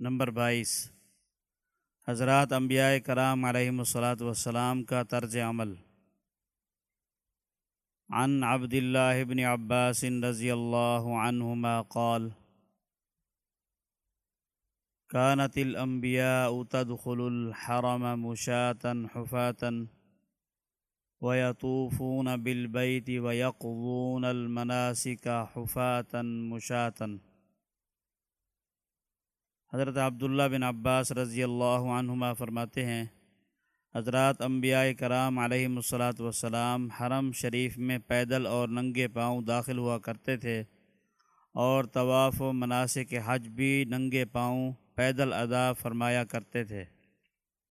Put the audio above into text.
نمبر بائیس۔ حضرات انبیاء کرام علیہ الصلاۃ والسلام کا طرز عمل۔ عن عبد الله بن عباس رضی اللہ عنہما قال كانت الأنبياء تدخل الحرم مشاة حفاة ويطوفون بالبيت ويقضون المناسك حفاة مشاة. حضرت عبداللہ بن عباس رضی اللہ عنہما فرماتے ہیں، حضرات انبیاء کرام علیہ الصلاۃ والسلام حرم شریف میں پیدل اور ننگے پاؤں داخل ہوا کرتے تھے اور طواف و مناسک حج بھی ننگے پاؤں پیدل ادا فرمایا کرتے تھے۔